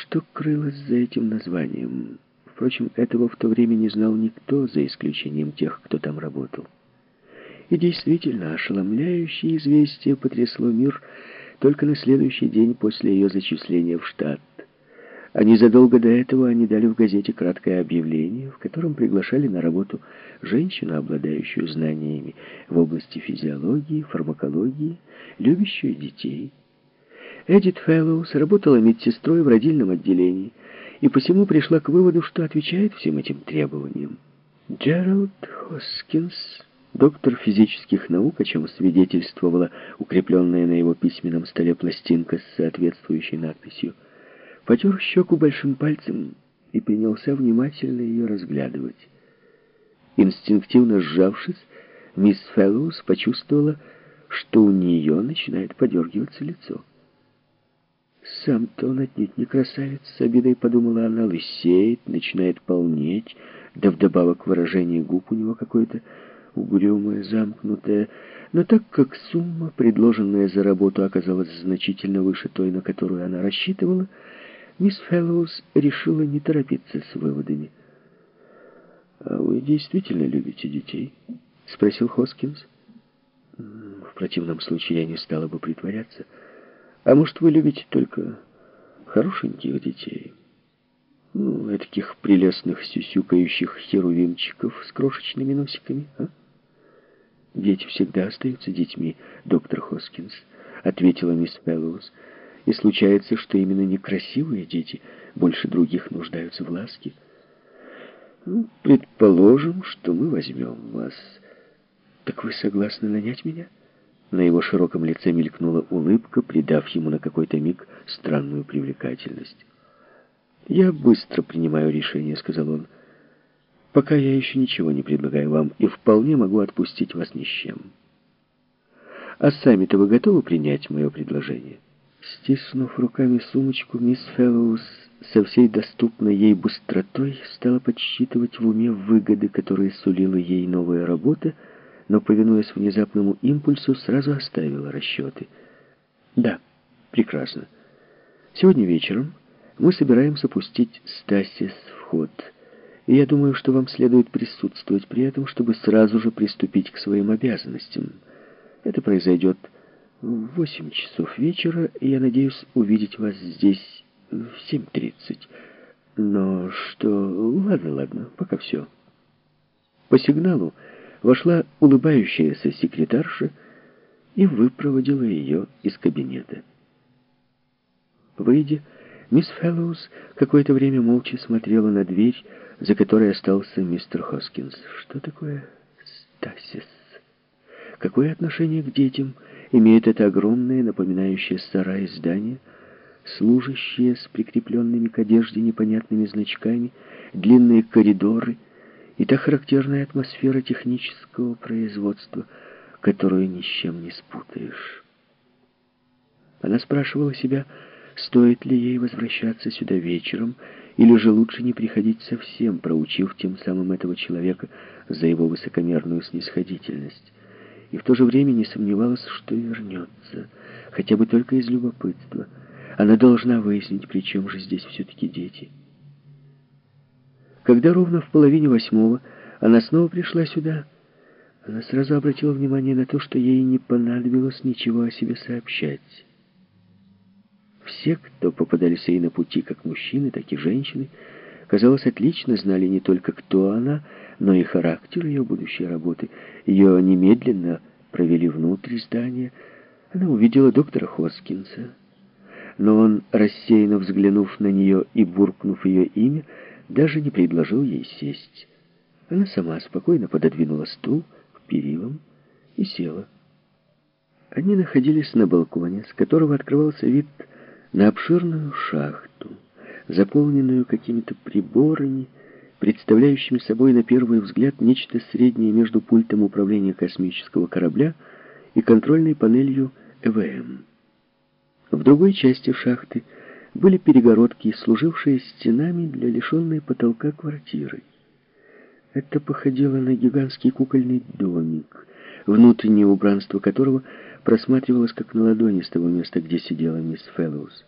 Что крылось за этим названием? Впрочем, этого в то время не знал никто, за исключением тех, кто там работал. И действительно, ошеломляющее известие потрясло мир только на следующий день после ее зачисления в штат. А незадолго до этого они дали в газете краткое объявление, в котором приглашали на работу женщину, обладающую знаниями в области физиологии, фармакологии, любящую детей. Эдит Фэллоус работала медсестрой в родильном отделении и посему пришла к выводу, что отвечает всем этим требованиям. Джеральд Хоскинс Доктор физических наук, о чем свидетельствовала укрепленная на его письменном столе пластинка с соответствующей надписью, потер щеку большим пальцем и принялся внимательно ее разглядывать. Инстинктивно сжавшись, мисс Фэллоус почувствовала, что у нее начинает подергиваться лицо. Сам-то он отнюдь не красавец, с обидой подумала она, лысеет, начинает полнеть, да вдобавок выражение губ у него какое-то угрюмая, замкнутая, но так как сумма, предложенная за работу, оказалась значительно выше той, на которую она рассчитывала, мисс Фэллоус решила не торопиться с выводами. «А вы действительно любите детей?» — спросил Хоскинс. «В противном случае я не стала бы притворяться. А может, вы любите только хорошеньких детей?» Ну, таких прелестных сюсюкающих херувимчиков с крошечными носиками, а? «Дети всегда остаются детьми, доктор Хоскинс», — ответила мисс Фэллоус. «И случается, что именно некрасивые дети больше других нуждаются в ласке». Ну, «Предположим, что мы возьмем вас. Так вы согласны нанять меня?» На его широком лице мелькнула улыбка, придав ему на какой-то миг странную привлекательность. «Я быстро принимаю решение», — сказал он. Пока я еще ничего не предлагаю вам и вполне могу отпустить вас ни с чем. А сами-то вы готовы принять мое предложение?» Стиснув руками сумочку, мисс Фэллоус со всей доступной ей быстротой стала подсчитывать в уме выгоды, которые сулила ей новая работа, но, повинуясь внезапному импульсу, сразу оставила расчеты. «Да, прекрасно. Сегодня вечером мы собираемся пустить Стасис в ход» и я думаю, что вам следует присутствовать при этом, чтобы сразу же приступить к своим обязанностям. Это произойдет в 8 часов вечера, и я надеюсь увидеть вас здесь в 7.30. Но что... Ладно, ладно, пока все. По сигналу вошла улыбающаяся секретарша и выпроводила ее из кабинета. Выйдя, мисс Фэллоус какое-то время молча смотрела на дверь, за которой остался мистер Хоскинс. Что такое стасис? Какое отношение к детям имеет это огромное, напоминающее сарай здание, служащее с прикрепленными к одежде непонятными значками, длинные коридоры и та характерная атмосфера технического производства, которую ни с чем не спутаешь? Она спрашивала себя, стоит ли ей возвращаться сюда вечером, или же лучше не приходить совсем, проучив тем самым этого человека за его высокомерную снисходительность. И в то же время не сомневалась, что вернется, хотя бы только из любопытства. Она должна выяснить, при чем же здесь все-таки дети. Когда ровно в половине восьмого она снова пришла сюда, она сразу обратила внимание на то, что ей не понадобилось ничего о себе сообщать. Все, кто попадались ей на пути, как мужчины, так и женщины, казалось, отлично знали не только, кто она, но и характер ее будущей работы. Ее немедленно провели внутрь здания. Она увидела доктора Хоскинса. Но он, рассеянно взглянув на нее и буркнув ее имя, даже не предложил ей сесть. Она сама спокойно пододвинула стул к перилам и села. Они находились на балконе, с которого открывался вид на обширную шахту, заполненную какими-то приборами, представляющими собой на первый взгляд нечто среднее между пультом управления космического корабля и контрольной панелью ЭВМ. В другой части шахты были перегородки, служившие стенами для лишенной потолка квартиры. Это походило на гигантский кукольный домик, внутреннее убранство которого просматривалась как на ладони с того места, где сидела мисс Фэллоус.